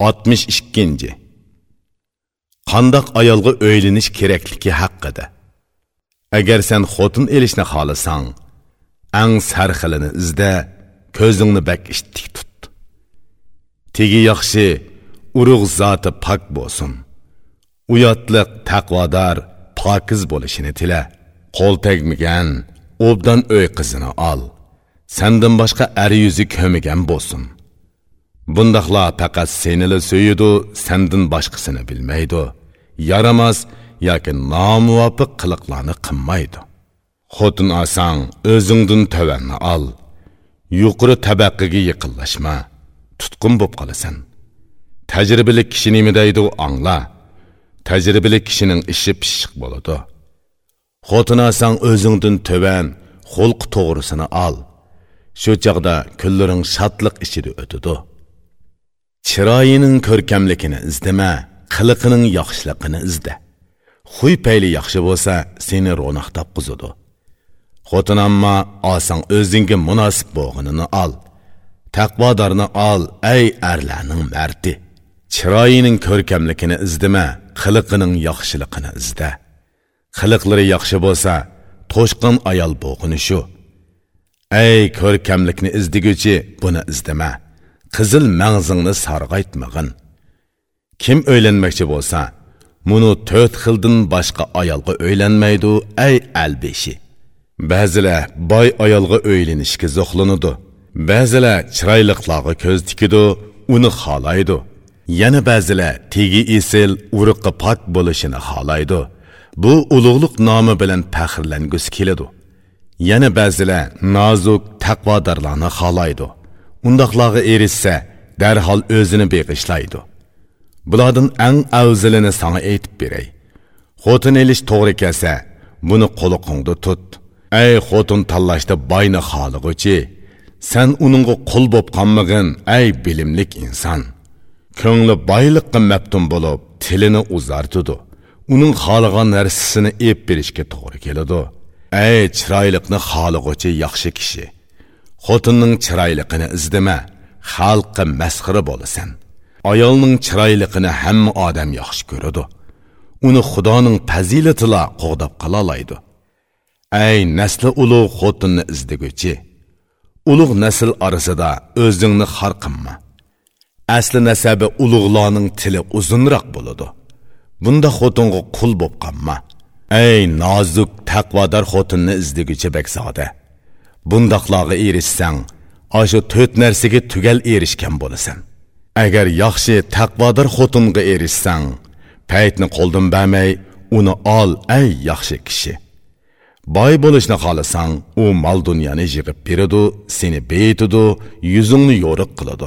62. Qandaq ayolga o'ylanish kerakligi haqida. Agar sen xotin elishni xohlasang, ang sarxilini izda, ko'zingni bak ishtik tut. Tegi yaxshi, urug' zoti pok bo'lsin. Uyatliq, taqvodor, pokiz bo'lishini tila. Qo'l tegmagan, obdan o'y qizini ol. Sendan boshqa ari yuzi ko'migan bo'lsin. Bundaqla faqat senili söyüdü, sendin başqasını bilmeydi. Yaramaz yoki nomuvofiq qiliqlarni qilmaydi. Xotin olsang, o'zingdan tavanni ol. Yuqori tabaqaga yiqinlashma. Tutqun bo'lib qolasan. Tajribali kishi nima deydi, angla. Tajribali kishining ishi pishiq bo'ladi. Xotin olsang, o'zingdan tavan, xulq to'g'risini ol. Shu chaqda kunlaring shodlik ichida o'tadi. Chiroyining ko'rkamligini izdama qiliqining yaxshiligini izda xuy payli yaxshi bo'lsa seni ro'naq topqizudi. Xotin ammo olsang o'zingga munosib bo'lganini ol. Taqvodorni ol ey arlarning mardi. Chiroyining ko'rkamligini izdama qiliqining yaxshiligini izda qiliqlari yaxshi bo'lsa to'shqin ayol bo'g'ini shu. Ey ko'rkamlikni izdiguchi buni izdama qizil mangzingni sarg'aytmag'in. Kim o'ylanmoqchi bo'lsa muni to'rt xildan boshqa ayolga o'ylanmaydi ay albeshi. Ba'zilar boy ayolga o'ylanishga zo'xlanadi ba'zilar chiroyliqlarga ko'z tikidi uni xohlaydi. Yana ba'zilar tegi esil uruqqa pok bo'lishini xohlaydi. Bu ulug'liq nomi bilan faxrlangusi keladi. Yana ba'zilar nozuk taqvodorlarni xohlaydi. Undaqlarga erishsa darhol o'zini beg'ishlaydi bulardan eng afzalini sana aytib beray. Xotin elish to'g'ri kelsa buni qo'liqingda tut. Ey xotin tanlashda boyni xolig'uchi sen uningga qul bo'p qolmag'in ey bilimlik inson. Ko'ngli boyliqqa maftun bo'lib tilini uzartidi uning xohlagan narsasini ep berishga to'g'ri keladi. Ey chiroyliqni xolig'uchi yaxshi kishi xotinning chiroyliqini izdima xalqqa masxira bo'lasan. Ayolning chiroyliqini hamma odam yaxshi ko'radi. Uni xudoning fazilatila qo'g'dab qololaydi ey nasli ulug' xotinni izdiguvchi ulug' nasl orasida o'zingni xor qilma asli nasabi ulug'larning tili uzunroq bo'ladi. Bunda xotinga qul bo'lib qolma. Ey nozik taqvodor xotinni izdiguvchi bakzoda. Bundaqlarga erishsang ashu to'rt narsaga tugal erishgan bo'lasan. Agar yaxshi taqvodor xotinga erishsang paytni qo'ldan bermay uni ol ey yaxshi kishi. Boy bo'lishni xohlasang u mol dunyoni yig'ib beradi seni beytidi yuzingni yo'riq qiladi.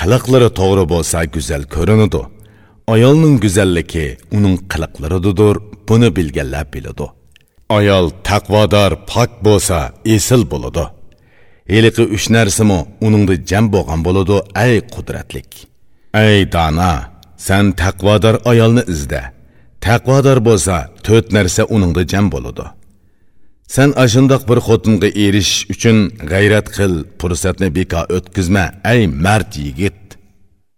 Qiliqlari to'g'ri bo'lsa go'zal ko'rinadi. Ayolning go'zalligi uning qiliqlaridadir buni bilganlar biladi. Ayol taqvodor pok bo'lsa esil bo'ladi. Eliqi uch narsami uningda jam bo'lgan bo'ladi ay qudratlik. Ey dona san taqvodor ayolni izda. Taqvodor bo'lsa to'rt narsa uningda jam bo'ladi. San ashundoq bir xotinga erishish uchun g'ayrat qil fursatni bekor o'tkazma ey mard yigit.